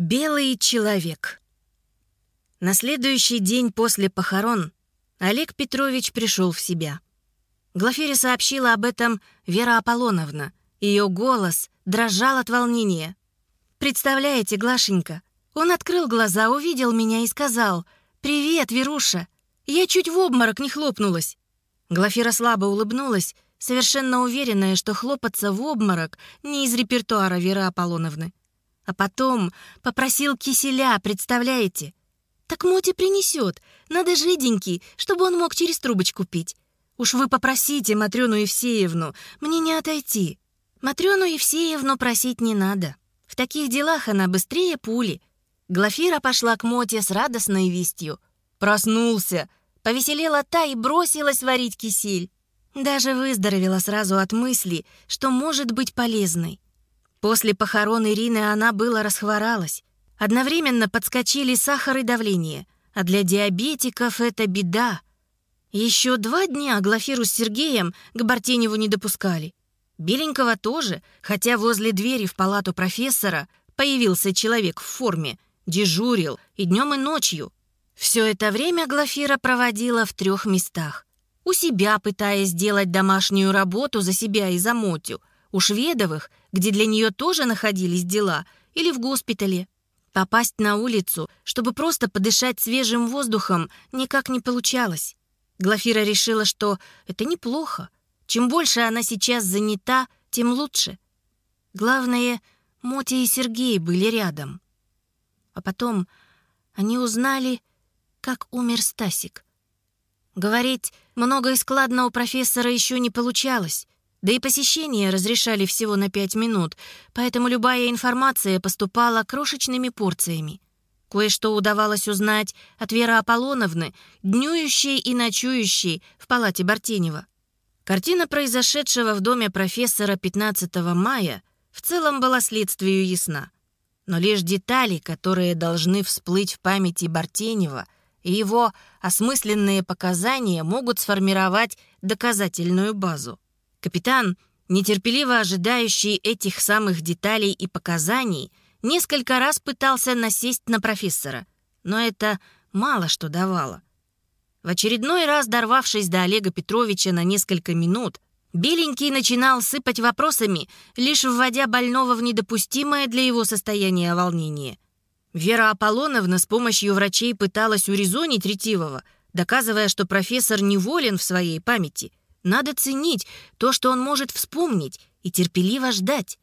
Белый человек. На следующий день после похорон Олег Петрович пришел в себя. Глафире сообщила об этом Вера Аполлоновна. Ее голос дрожал от волнения. «Представляете, Глашенька, он открыл глаза, увидел меня и сказал «Привет, Веруша!» Я чуть в обморок не хлопнулась. Глафира слабо улыбнулась, совершенно уверенная, что хлопаться в обморок не из репертуара Веры Аполлоновны. А потом попросил киселя, представляете? Так Моти принесет. Надо жиденький, чтобы он мог через трубочку пить. Уж вы попросите Матрёну Евсеевну, мне не отойти. Матрёну Евсеевну просить не надо. В таких делах она быстрее пули. Глафира пошла к Моте с радостной вестью. Проснулся. Повеселела та и бросилась варить кисель. Даже выздоровела сразу от мысли, что может быть полезной. После похорон Ирины она было расхворалась. Одновременно подскочили сахар и давление, а для диабетиков это беда. Еще два дня Глафиру с Сергеем к Бартеневу не допускали. Беленького тоже, хотя возле двери в палату профессора появился человек в форме, дежурил и днем, и ночью. Все это время Глафира проводила в трех местах. У себя, пытаясь сделать домашнюю работу за себя и за Мотю, у Шведовых, где для нее тоже находились дела, или в госпитале. Попасть на улицу, чтобы просто подышать свежим воздухом, никак не получалось. Глафира решила, что это неплохо. Чем больше она сейчас занята, тем лучше. Главное, Мотя и Сергей были рядом. А потом они узнали, как умер Стасик. Говорить много и складно у профессора еще не получалось. Да и посещения разрешали всего на пять минут, поэтому любая информация поступала крошечными порциями. Кое-что удавалось узнать от Веры Аполлоновны, днюющей и ночующей в палате Бартенева. Картина произошедшего в доме профессора 15 мая в целом была следствию ясна. Но лишь детали, которые должны всплыть в памяти Бартенева и его осмысленные показания могут сформировать доказательную базу. Капитан, нетерпеливо ожидающий этих самых деталей и показаний, несколько раз пытался насесть на профессора, но это мало что давало. В очередной раз, дорвавшись до Олега Петровича на несколько минут, Беленький начинал сыпать вопросами, лишь вводя больного в недопустимое для его состояния волнение. Вера Аполлоновна с помощью врачей пыталась урезонить Ретивого, доказывая, что профессор неволен в своей памяти — надо ценить то, что он может вспомнить, и терпеливо ждать.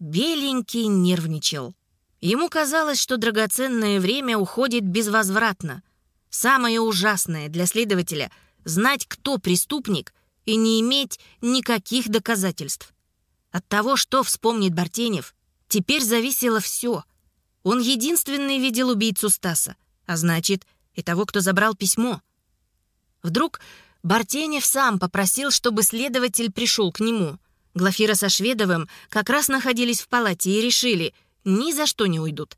Беленький нервничал. Ему казалось, что драгоценное время уходит безвозвратно. Самое ужасное для следователя — знать, кто преступник, и не иметь никаких доказательств. От того, что вспомнит Бартенев, теперь зависело все. Он единственный видел убийцу Стаса, а значит, и того, кто забрал письмо. Вдруг Бартенев сам попросил, чтобы следователь пришел к нему. Глафира со Шведовым как раз находились в палате и решили, ни за что не уйдут.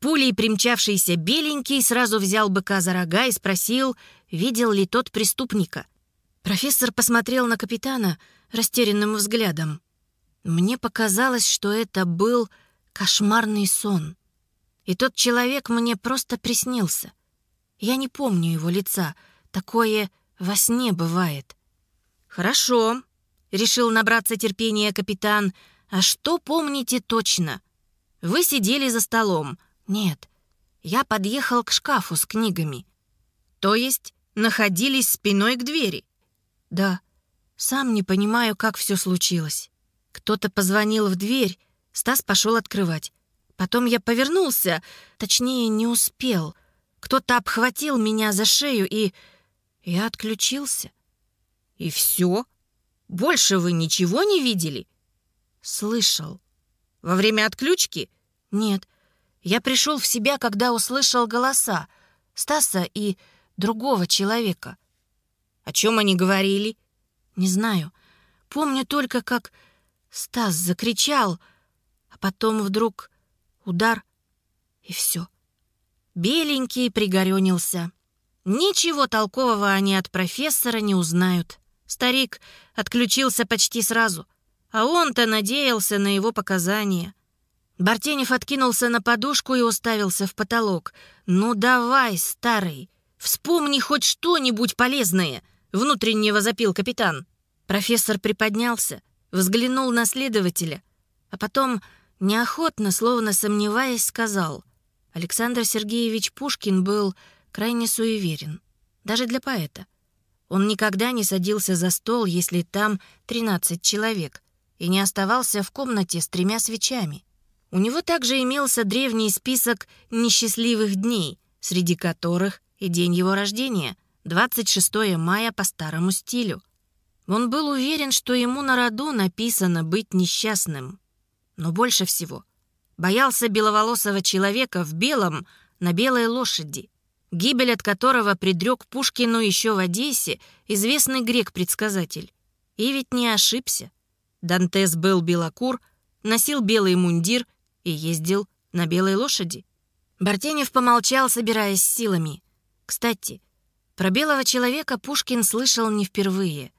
Пулей примчавшийся беленький сразу взял быка за рога и спросил, видел ли тот преступника. Профессор посмотрел на капитана растерянным взглядом. Мне показалось, что это был кошмарный сон. И тот человек мне просто приснился. Я не помню его лица, такое во сне бывает. Хорошо, решил набраться терпения капитан. А что помните точно? Вы сидели за столом. Нет, я подъехал к шкафу с книгами. То есть находились спиной к двери? Да. Сам не понимаю, как все случилось. Кто-то позвонил в дверь, Стас пошел открывать. Потом я повернулся, точнее, не успел. Кто-то обхватил меня за шею и я отключился. И все? Больше вы ничего не видели? Слышал. Во время отключки? Нет. Я пришел в себя, когда услышал голоса Стаса и другого человека. О чем они говорили? Не знаю. Помню только, как Стас закричал, а потом вдруг удар, и все. Беленький пригорюнился. Ничего толкового они от профессора не узнают. Старик отключился почти сразу, а он-то надеялся на его показания. Бартенев откинулся на подушку и уставился в потолок. «Ну давай, старый, вспомни хоть что-нибудь полезное!» — внутренне возопил капитан. Профессор приподнялся, взглянул на следователя, а потом, неохотно, словно сомневаясь, сказал. Александр Сергеевич Пушкин был крайне суеверен, даже для поэта. Он никогда не садился за стол, если там 13 человек, и не оставался в комнате с тремя свечами. У него также имелся древний список несчастливых дней, среди которых и день его рождения, 26 мая по старому стилю. Он был уверен, что ему на роду написано быть несчастным. Но больше всего боялся беловолосого человека в белом на белой лошади, гибель от которого предрек Пушкину еще в Одессе известный грек-предсказатель. И ведь не ошибся. Дантес был белокур, носил белый мундир и ездил на белой лошади. Бартенев помолчал, собираясь силами. Кстати, про белого человека Пушкин слышал не впервые.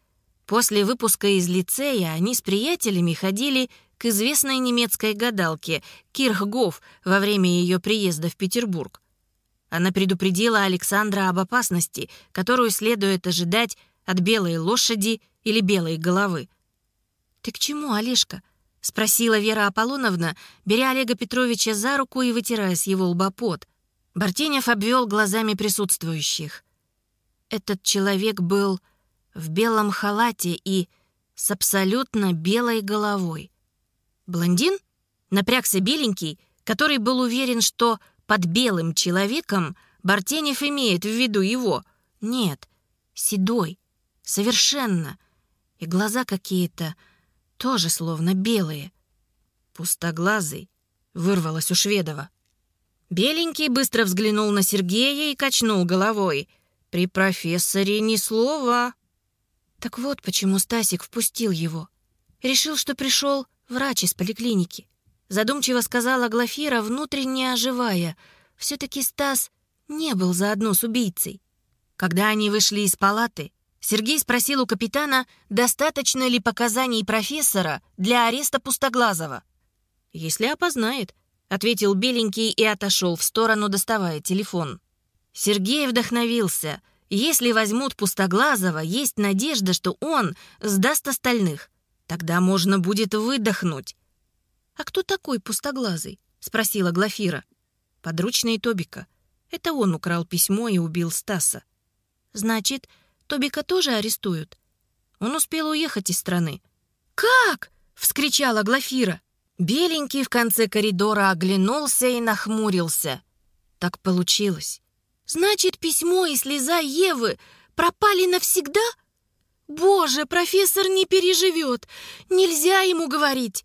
После выпуска из лицея они с приятелями ходили к известной немецкой гадалке Кирхгоф во время ее приезда в Петербург. Она предупредила Александра об опасности, которую следует ожидать от белой лошади или белой головы. «Ты к чему, Олежка?» — спросила Вера Аполлоновна, беря Олега Петровича за руку и вытирая с его лба пот. Бартенев обвел глазами присутствующих. Этот человек был в белом халате и с абсолютно белой головой. Блондин? Напрягся беленький, который был уверен, что под белым человеком Бартенев имеет в виду его. Нет, седой, совершенно. И глаза какие-то тоже словно белые. Пустоглазый, вырвалось у Шведова. Беленький быстро взглянул на Сергея и качнул головой. «При профессоре ни слова». Так вот почему Стасик впустил его. Решил, что пришел врач из поликлиники. Задумчиво сказала Глафира, внутренне оживая. Все-таки Стас не был заодно с убийцей. Когда они вышли из палаты, Сергей спросил у капитана, достаточно ли показаний профессора для ареста Пустоглазого. «Если опознает», — ответил Беленький и отошел в сторону, доставая телефон. Сергей вдохновился. Если возьмут Пустоглазого, есть надежда, что он сдаст остальных. Тогда можно будет выдохнуть. «А кто такой Пустоглазый?» — спросила Глафира. «Подручный Тобика. Это он украл письмо и убил Стаса». «Значит, Тобика тоже арестуют. Он успел уехать из страны. «Как?» — вскричала Глафира. Беленький в конце коридора оглянулся и нахмурился. Так получилось. «Значит, письмо и слеза Евы пропали навсегда?» «Боже, профессор не переживет! Нельзя ему говорить!»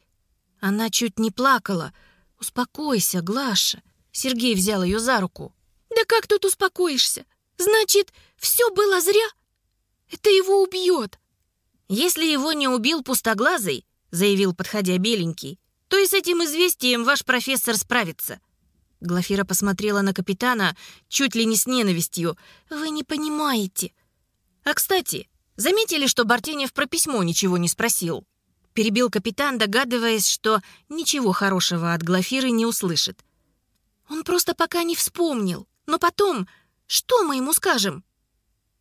Она чуть не плакала. «Успокойся, Глаша!» Сергей взял ее за руку. «Да как тут успокоишься? Значит, все было зря?» Это его убьет!» «Если его не убил пустоглазый», — заявил, подходя беленький, «то и с этим известием ваш профессор справится». Глафира посмотрела на капитана чуть ли не с ненавистью. «Вы не понимаете». «А, кстати, заметили, что Бартенев про письмо ничего не спросил?» Перебил капитан, догадываясь, что ничего хорошего от Глафиры не услышит. «Он просто пока не вспомнил. Но потом, что мы ему скажем?»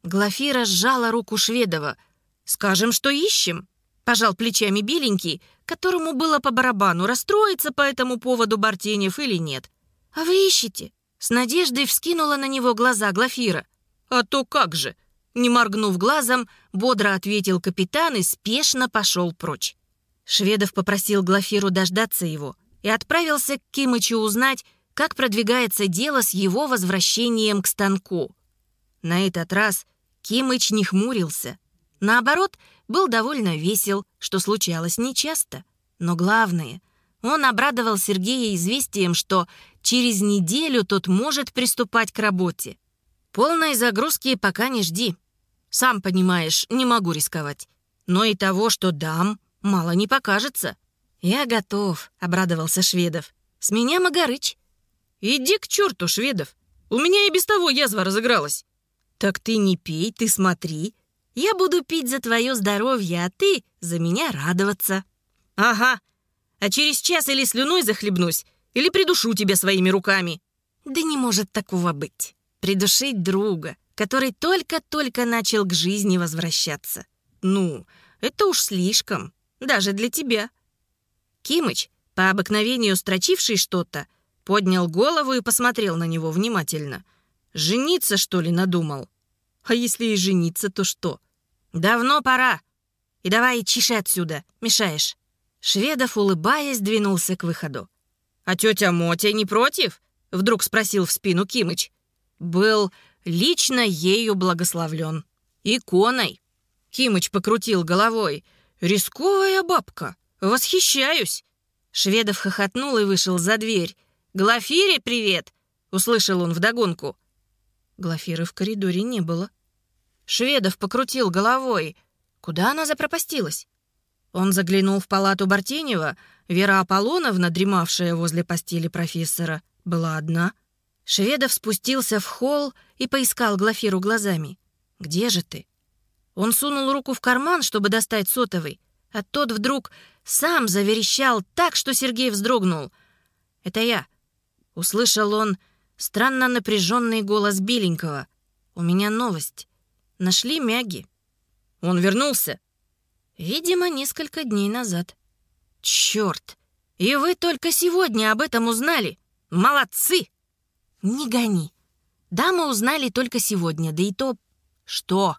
Глафира сжала руку Шведова. «Скажем, что ищем?» Пожал плечами беленький, которому было по барабану, расстроиться по этому поводу Бартенев или нет. «А вы ищете?» С надеждой вскинула на него глаза Глафира. «А то как же!» Не моргнув глазом, бодро ответил капитан и спешно пошел прочь. Шведов попросил Глафиру дождаться его и отправился к Кимычу узнать, как продвигается дело с его возвращением к станку. На этот раз Кимыч не хмурился. Наоборот, был довольно весел, что случалось нечасто. Но главное, он обрадовал Сергея известием, что через неделю тот может приступать к работе. Полной загрузки пока не жди. Сам понимаешь, не могу рисковать. Но и того, что дам, мало не покажется. «Я готов», — обрадовался Шведов. «С меня Магарыч». «Иди к черту, Шведов. У меня и без того язва разыгралась». «Так ты не пей, ты смотри. Я буду пить за твое здоровье, а ты за меня радоваться». «Ага, А через час или слюной захлебнусь, или придушу тебя своими руками». Да не может такого быть. Придушить друга, который только-только начал к жизни возвращаться. Ну, это уж слишком, даже для тебя. Кимыч, по обыкновению строчивший что-то, поднял голову и посмотрел на него внимательно. Жениться, что ли, надумал? А если и жениться, то что? Давно пора. И давай чиши отсюда, мешаешь. Шведов, улыбаясь, двинулся к выходу. «А тетя Мотя не против?» — вдруг спросил в спину Кимыч. «Был лично ею благословлен. Иконой». Кимыч покрутил головой. «Рисковая бабка. Восхищаюсь». Шведов хохотнул и вышел за дверь. «Глафире привет!» — услышал он вдогонку. Глафиры в коридоре не было. Шведов покрутил головой. Куда она запропастилась? Он заглянул в палату Бартенева. Вера Аполлоновна, дремавшая возле постели профессора, была одна. Шведов спустился в холл и поискал Глафиру глазами. «Где же ты?» Он сунул руку в карман, чтобы достать сотовый, а тот вдруг сам заверещал так, что Сергей вздрогнул. «Это я», — услышал он странно напряженный голос Беленького. «У меня новость. Нашли Мяги». «Он вернулся?» Видимо, несколько дней назад. Черт! И вы только сегодня об этом узнали? Молодцы! Не гони. Да, мы узнали только сегодня, да и то... Что?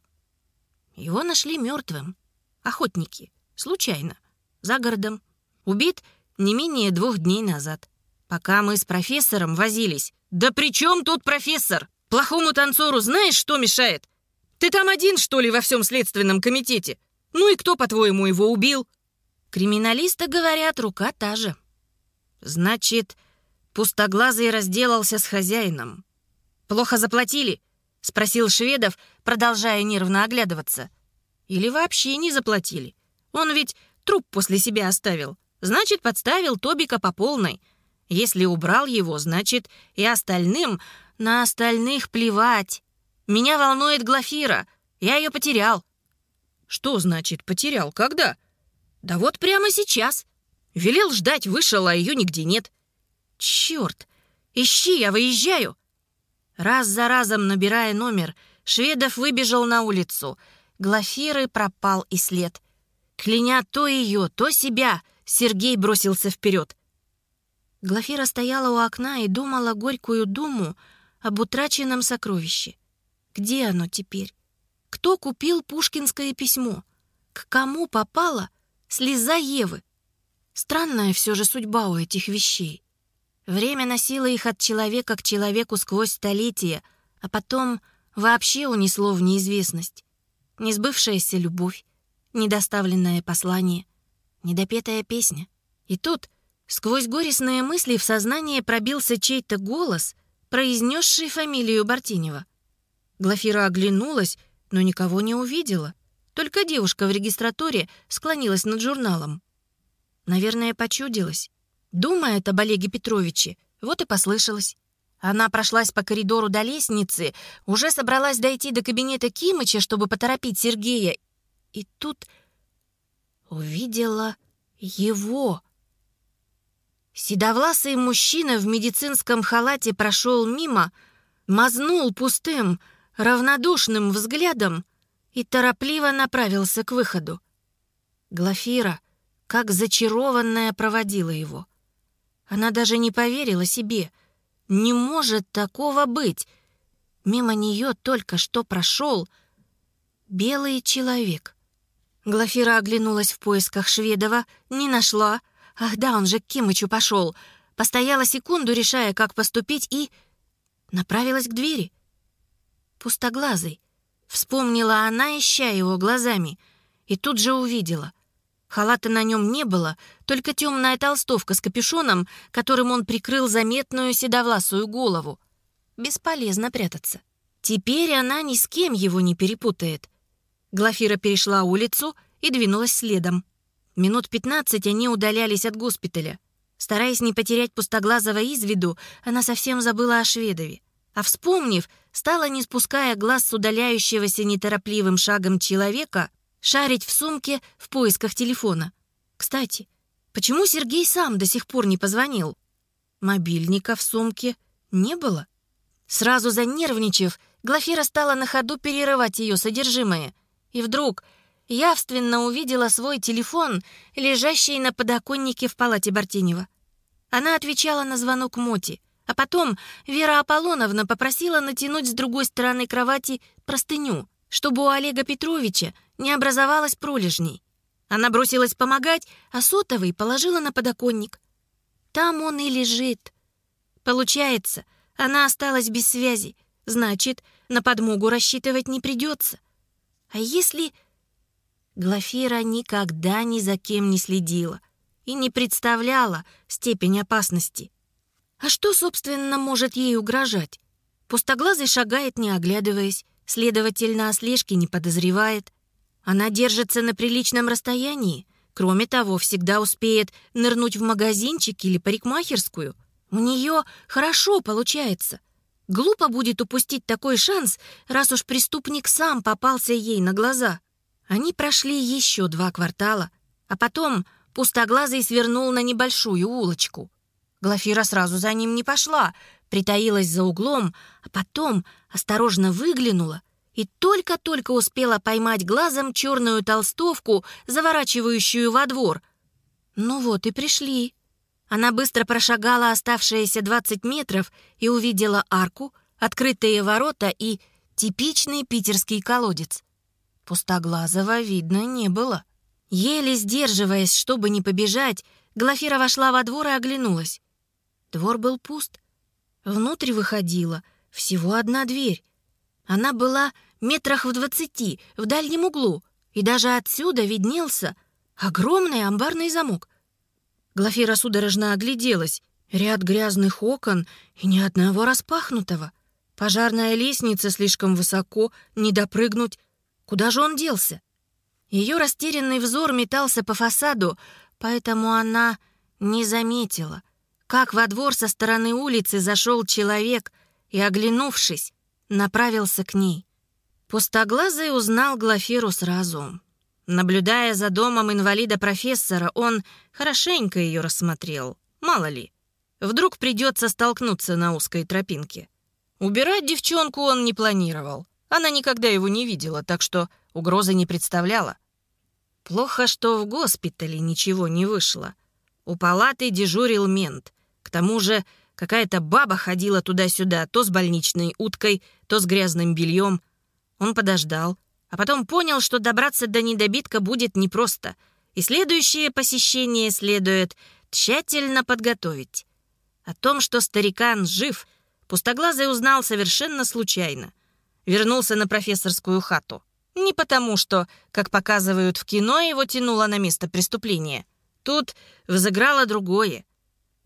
Его нашли мертвым. Охотники. Случайно. За городом. Убит не менее двух дней назад. Пока мы с профессором возились. Да при чем тут профессор? Плохому танцору знаешь, что мешает? Ты там один, что ли, во всем следственном комитете? Ну и кто, по-твоему, его убил? Криминалисты говорят, рука та же. Значит, пустоглазый разделался с хозяином. Плохо заплатили? Спросил Шведов, продолжая нервно оглядываться. Или вообще не заплатили? Он ведь труп после себя оставил. Значит, подставил Тобика по полной. Если убрал его, значит, и остальным на остальных плевать. Меня волнует Глафира. Я ее потерял. Что значит потерял? Когда? Да вот прямо сейчас. Велел ждать, вышел, а ее нигде нет. Черт! Ищи, я выезжаю. Раз за разом набирая номер, Шведов выбежал на улицу. Глафиры пропал и след. Кляня то ее, то себя, Сергей бросился вперед. Глафира стояла у окна и думала горькую думу об утраченном сокровище. Где оно теперь? Кто купил пушкинское письмо? К кому попала слеза Евы? Странная все же судьба у этих вещей. Время носило их от человека к человеку сквозь столетия, а потом вообще унесло в неизвестность. Несбывшаяся любовь, недоставленное послание, недопетая песня. И тут, сквозь горестные мысли, в сознание пробился чей-то голос, произнесший фамилию Бартинева. Глафира оглянулась но никого не увидела. Только девушка в регистратуре склонилась над журналом. Наверное, почудилась. Думает об Олеге Петровиче, вот и послышалось. Она прошлась по коридору до лестницы, уже собралась дойти до кабинета Кимыча, чтобы поторопить Сергея. И тут увидела его. Седовласый мужчина в медицинском халате прошел мимо, мазнул пустым, равнодушным взглядом и торопливо направился к выходу. Глафира, как зачарованная, проводила его. Она даже не поверила себе. Не может такого быть. Мимо нее только что прошел белый человек. Глафира оглянулась в поисках Шведова, не нашла. Ах да, он же к Кимычу пошел. Постояла секунду, решая, как поступить, и направилась к двери пустоглазый. Вспомнила она, ища его глазами, и тут же увидела. Халата на нем не было, только темная толстовка с капюшоном, которым он прикрыл заметную седовласую голову. Бесполезно прятаться. Теперь она ни с кем его не перепутает. Глафира перешла улицу и двинулась следом. Минут пятнадцать они удалялись от госпиталя. Стараясь не потерять пустоглазого из виду, она совсем забыла о Шведове. А вспомнив, стала, не спуская глаз с удаляющегося неторопливым шагом человека, шарить в сумке в поисках телефона. Кстати, Почему Сергей сам до сих пор не позвонил? Мобильника в сумке не было. Сразу занервничав, Глафира стала на ходу перерывать ее содержимое. И вдруг явственно увидела свой телефон, лежащий на подоконнике в палате Бартинева. Она отвечала на звонок Моти, а потом Вера Аполлоновна попросила натянуть с другой стороны кровати простыню, чтобы у Олега Петровича не образовалось пролежней. Она бросилась помогать, а сотовый положила на подоконник. Там он и лежит. Получается, она осталась без связи. Значит, на подмогу рассчитывать не придется. А если... Глафира никогда ни за кем не следила и не представляла степень опасности. А что, собственно, может ей угрожать? Пустоглазый шагает, не оглядываясь, следовательно, о слежке не подозревает. Она держится на приличном расстоянии. Кроме того, всегда успеет нырнуть в магазинчик или парикмахерскую. У нее хорошо получается. Глупо будет упустить такой шанс, раз уж преступник сам попался ей на глаза. Они прошли еще два квартала, а потом пустоглазый свернул на небольшую улочку. Глафира сразу за ним не пошла, притаилась за углом, а потом осторожно выглянула и только-только успела поймать глазом черную толстовку, заворачивающую во двор. Ну вот и пришли. Она быстро прошагала оставшиеся 20 метров и увидела арку, открытые ворота и типичный питерский колодец. Пустоглазого видно не было. Еле сдерживаясь, чтобы не побежать, Глафира вошла во двор и оглянулась. Двор был пуст. Внутрь выходила всего одна дверь. Она была метрах в двадцати, в дальнем углу, и даже отсюда виднелся огромный амбарный замок. Глафира судорожно огляделась. Ряд грязных окон и ни одного распахнутого. Пожарная лестница слишком высоко, не допрыгнуть. Куда же он делся? Ее растерянный взор метался по фасаду, поэтому она не заметила, как во двор со стороны улицы зашел человек и, оглянувшись, направился к ней. Пустоглазый узнал Глафиру сразу. Наблюдая за домом инвалида-профессора, он хорошенько ее рассмотрел. Мало ли, вдруг придется столкнуться на узкой тропинке. Убирать девчонку он не планировал. Она никогда его не видела, так что угрозы не представляла. Плохо, что в госпитале ничего не вышло. У палаты дежурил мент. К тому же какая-то баба ходила туда-сюда, то с больничной уткой, то с грязным бельем. Он подождал, а потом понял, что добраться до недобитка будет непросто, и следующее посещение следует тщательно подготовить. О том, что старикан жив, пустоглазый узнал совершенно случайно. Вернулся на профессорскую хату. Не потому, что, как показывают в кино, его тянуло на место преступления. Тут взыграло другое.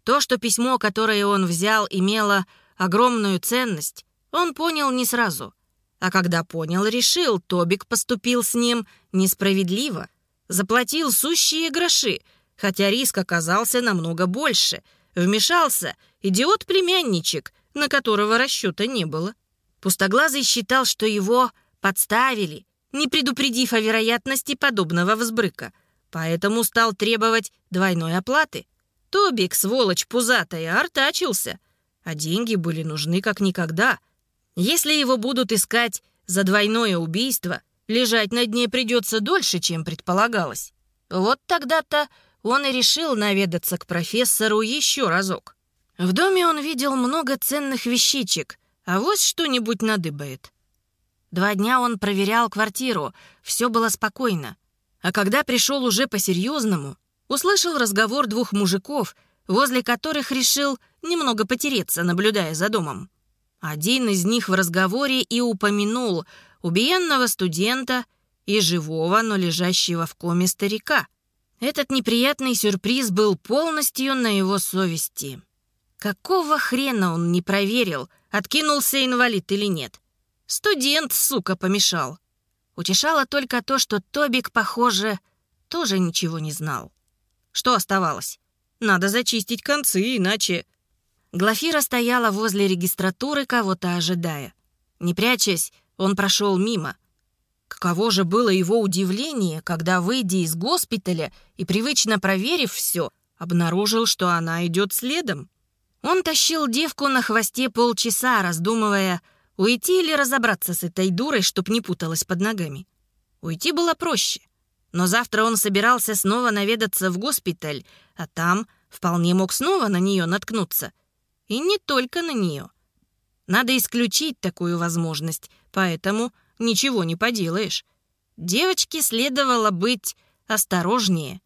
То, что письмо, которое он взял, имело огромную ценность, он понял не сразу — а когда понял, решил, Тобик поступил с ним несправедливо. Заплатил сущие гроши, хотя риск оказался намного больше. Вмешался идиот-племянничек, на которого расчета не было. Пустоглазый считал, что его подставили, не предупредив о вероятности подобного взбрыка, поэтому стал требовать двойной оплаты. Тобик, сволочь пузатая, артачился, а деньги были нужны как никогда — если его будут искать за двойное убийство, лежать на дне придется дольше, чем предполагалось. Вот тогда-то он и решил наведаться к профессору еще разок. В доме он видел много ценных вещичек, а вот что-нибудь надыбает. Два дня он проверял квартиру, все было спокойно. А когда пришел уже по-серьезному, услышал разговор двух мужиков, возле которых решил немного потереться, наблюдая за домом. Один из них в разговоре и упомянул убиенного студента и живого, но лежащего в коме старика. Этот неприятный сюрприз был полностью на его совести. Какого хрена он не проверил, откинулся инвалид или нет? Студент, сука, помешал. Утешало только то, что Тобик, похоже, тоже ничего не знал. Что оставалось? Надо зачистить концы, иначе... Глафира стояла возле регистратуры, кого-то ожидая. Не прячась, он прошел мимо. Каково же было его удивление, когда, выйдя из госпиталя и привычно проверив все, обнаружил, что она идет следом. Он тащил девку на хвосте полчаса, раздумывая, уйти или разобраться с этой дурой, чтоб не путалась под ногами. Уйти было проще. Но завтра он собирался снова наведаться в госпиталь, а там вполне мог снова на нее наткнуться. И не только на нее. Надо исключить такую возможность, поэтому ничего не поделаешь. Девочке следовало быть осторожнее.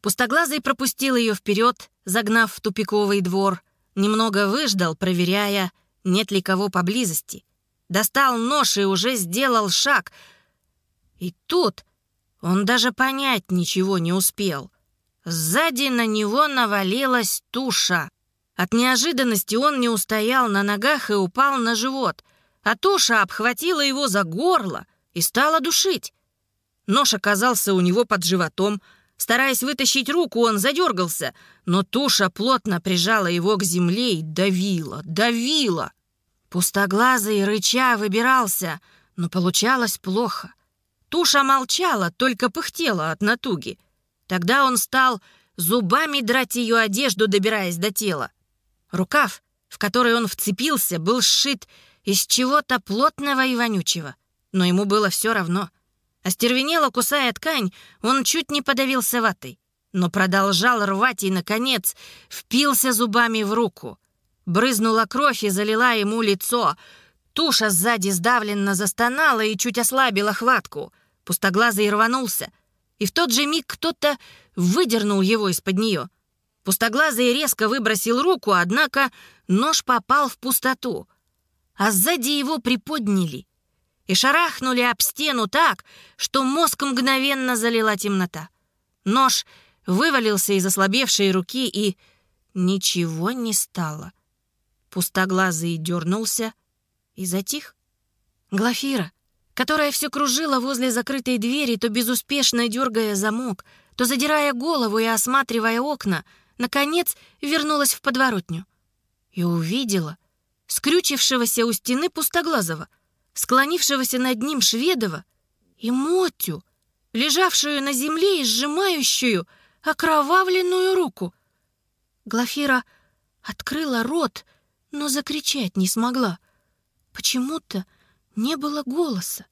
Пустоглазый пропустил ее вперед, загнав в тупиковый двор, немного выждал, проверяя, нет ли кого поблизости. Достал нож и уже сделал шаг. И тут он даже понять ничего не успел. Сзади на него навалилась туша. От неожиданности он не устоял на ногах и упал на живот, а туша обхватила его за горло и стала душить. Нож оказался у него под животом. Стараясь вытащить руку, он задергался, но туша плотно прижала его к земле и давила, давила. Пустоглазый рыча выбирался, но получалось плохо. Туша молчала, только пыхтела от натуги. Тогда он стал зубами драть ее одежду, добираясь до тела. Рукав, в который он вцепился, был сшит из чего-то плотного и вонючего. Но ему было все равно. Остервенело, кусая ткань, он чуть не подавился ватой, но продолжал рвать и, наконец, впился зубами в руку. Брызнула кровь и залила ему лицо. Туша сзади сдавленно застонала и чуть ослабила хватку — Пустоглазый рванулся, и в тот же миг кто-то выдернул его из-под нее. Пустоглазый резко выбросил руку, однако нож попал в пустоту, а сзади его приподняли и шарахнули об стену так, что мозг мгновенно залила темнота. Нож вывалился из ослабевшей руки, и ничего не стало. Пустоглазый дернулся и затих. «Глафира!» которая все кружила возле закрытой двери, то безуспешно дергая замок, то задирая голову и осматривая окна, наконец вернулась в подворотню. И увидела скрючившегося у стены Пустоглазого, склонившегося над ним Шведова и Мотю, лежавшую на земле и сжимающую окровавленную руку. Глафира открыла рот, но закричать не смогла. Почему-то не было голоса.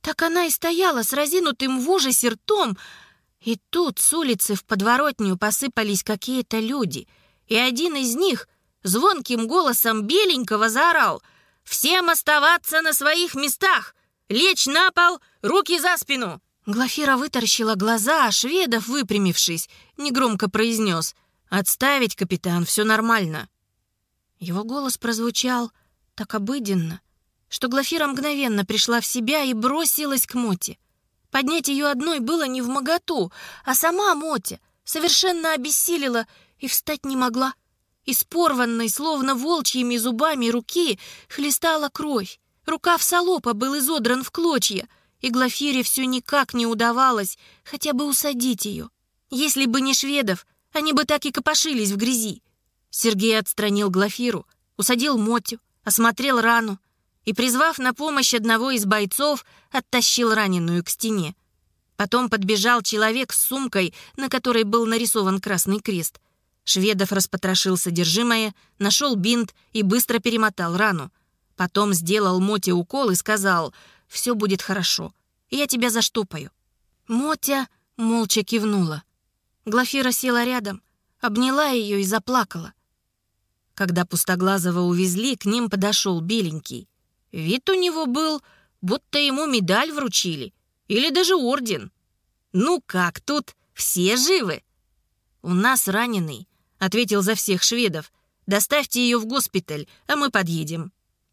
Так она и стояла с разинутым в ужасе ртом, и тут с улицы в подворотню посыпались какие-то люди, и один из них звонким голосом беленького заорал «Всем оставаться на своих местах! Лечь на пол, руки за спину!» Глафира вытаращила глаза, а Шведов, выпрямившись, негромко произнес «Отставить, капитан, все нормально». Его голос прозвучал так обыденно, что Глафира мгновенно пришла в себя и бросилась к Моте. Поднять ее одной было не в моготу, а сама Мотя совершенно обессилила и встать не могла. Из порванной, словно волчьими зубами руки, хлестала кровь. Рукав салопа был изодран в клочья, и Глафире все никак не удавалось хотя бы усадить ее. Если бы не шведов, они бы так и копошились в грязи. Сергей отстранил Глафиру, усадил Мотю, осмотрел рану, и, призвав на помощь одного из бойцов, оттащил раненую к стене. Потом подбежал человек с сумкой, на которой был нарисован красный крест. Шведов распотрошил содержимое, нашел бинт и быстро перемотал рану. Потом сделал Моте укол и сказал «Все будет хорошо, я тебя заштопаю». Мотя молча кивнула. Глафира села рядом, обняла ее и заплакала. Когда Пустоглазого увезли, к ним подошел Беленький. Вид у него был, будто ему медаль вручили. Или даже орден. «Ну как тут? Все живы?» «У нас раненый», — ответил за всех шведов. «Доставьте ее в госпиталь, а мы подъедем».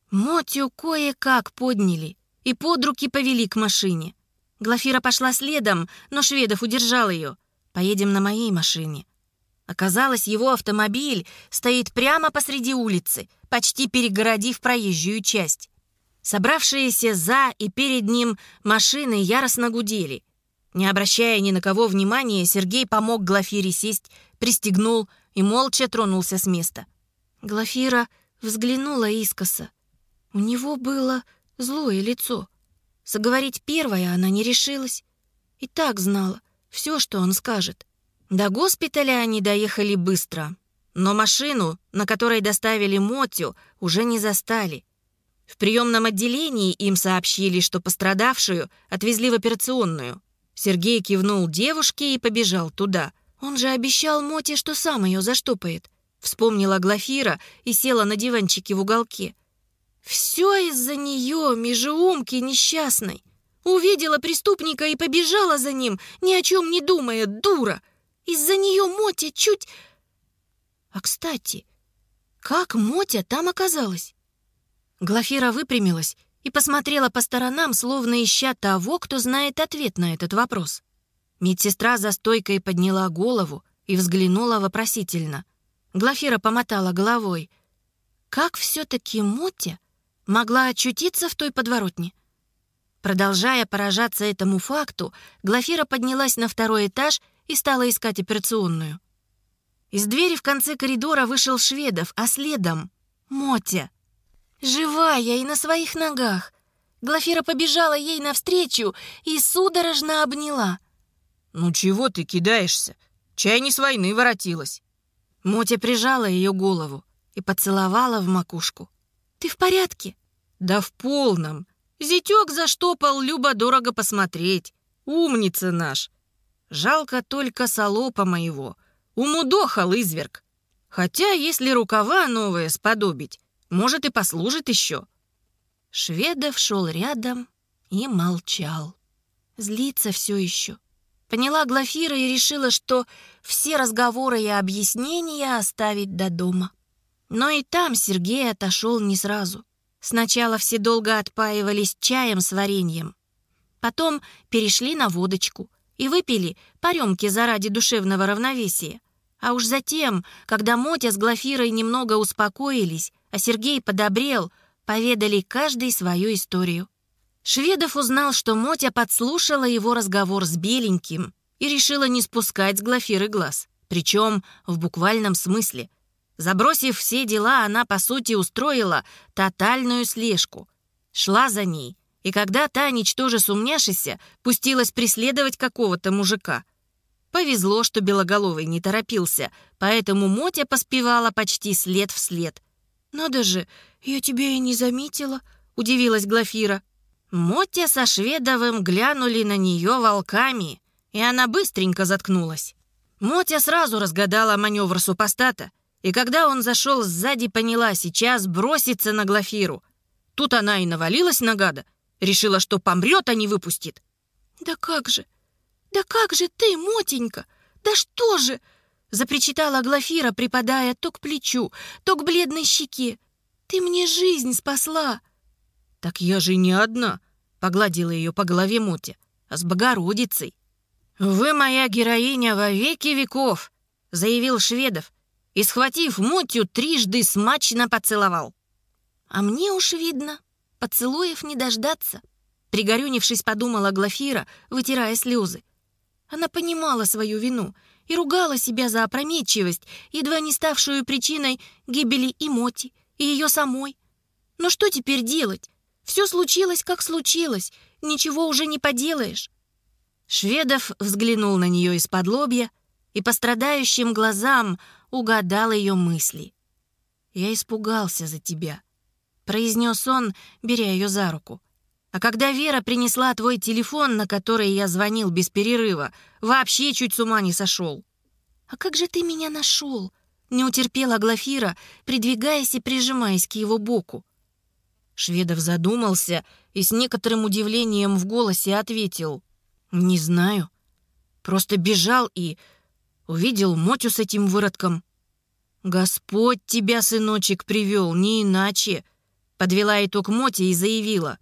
Мотю кое-как подняли и под руки повели к машине. Глафира пошла следом, но Шведов удержал ее. «Поедем на моей машине». Оказалось, его автомобиль стоит прямо посреди улицы, почти перегородив проезжую часть. Собравшиеся за и перед ним машины яростно гудели. Не обращая ни на кого внимания, Сергей помог Глафире сесть, пристегнул и молча тронулся с места. Глафира взглянула искоса. У него было злое лицо. Заговорить первая она не решилась. И так знала все, что он скажет. До госпиталя они доехали быстро, но машину, на которой доставили Мотю, уже не застали. В приемном отделении им сообщили, что пострадавшую отвезли в операционную. Сергей кивнул девушке и побежал туда. Он же обещал Моте, что сам ее заштопает. Вспомнила Глафира и села на диванчике в уголке. Все из-за нее, межеумки несчастной. Увидела преступника и побежала за ним, ни о чем не думая, дура. Из-за нее Мотя чуть... А, кстати, как Мотя там оказалась? Глафира выпрямилась и посмотрела по сторонам, словно ища того, кто знает ответ на этот вопрос. Медсестра за стойкой подняла голову и взглянула вопросительно. Глафира помотала головой. Как все-таки Мотя могла очутиться в той подворотне? Продолжая поражаться этому факту, Глафира поднялась на второй этаж и стала искать операционную. Из двери в конце коридора вышел Шведов, а следом — Мотя. Живая и на своих ногах. Глафира побежала ей навстречу и судорожно обняла. «Ну чего ты кидаешься? Чай не с войны воротилась». Мотя прижала ее голову и поцеловала в макушку. «Ты в порядке?» «Да в полном. Зятек заштопал, Люба дорого посмотреть. Умница наш. Жалко только солопа моего. Умудохал изверг. Хотя, если рукава новые сподобить, может, и послужит еще». Шведов шел рядом и молчал. Злится все еще. Поняла Глафира и решила, что все разговоры и объяснения оставить до дома. Но и там Сергей отошел не сразу. Сначала все долго отпаивались чаем с вареньем. Потом перешли на водочку и выпили по рюмке заради душевного равновесия. А уж затем, когда Мотя с Глафирой немного успокоились, а Сергей подобрел, поведали каждый свою историю. Шведов узнал, что Мотя подслушала его разговор с Беленьким и решила не спускать с Глафиры глаз, причем в буквальном смысле. Забросив все дела, она, по сути, устроила тотальную слежку. Шла за ней, и когда та, ничтоже сумняшися, пустилась преследовать какого-то мужика. Повезло, что Белоголовый не торопился, поэтому Мотя поспевала почти след в след — «Надо же, я тебя и не заметила», — удивилась Глафира. Мотя со Шведовым глянули на нее волками, и она быстренько заткнулась. Мотя сразу разгадала маневр супостата, и когда он зашел сзади, поняла, сейчас бросится на Глафиру. Тут она и навалилась на гада, решила, что помрет, а не выпустит. «Да как же! Да как же ты, Мотенька! Да что же!» Запричитала Глафира, припадая то к плечу, то к бледной щеке. «Ты мне жизнь спасла!» «Так я же не одна!» — погладила ее по голове Мотя, а с Богородицей. «Вы моя героиня во веки веков!» — заявил Шведов и, схватив Мотю, трижды смачно поцеловал. «А мне уж видно, поцелуев не дождаться», — пригорюнившись, подумала Глафира, вытирая слезы. Она понимала свою вину — и ругала себя за опрометчивость, едва не ставшую причиной гибели и Моти, и ее самой. Но что теперь делать? Все случилось, как случилось, ничего уже не поделаешь. Шведов взглянул на нее из-под лобья и по страдающим глазам угадал ее мысли. «Я испугался за тебя», — произнес он, беря ее за руку. А когда Вера принесла твой телефон, на который я звонил без перерыва, вообще чуть с ума не сошел. «А как же ты меня нашел?» — не утерпела Глафира, придвигаясь и прижимаясь к его боку. Шведов задумался и с некоторым удивлением в голосе ответил. «Не знаю. Просто бежал и увидел Мотю с этим выродком». «Господь тебя, сыночек, привел, не иначе», — подвела итог Моти и заявила.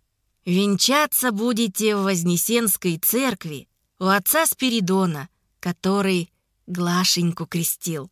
Венчаться будете в Вознесенской церкви у отца Спиридона, который Глашеньку крестил.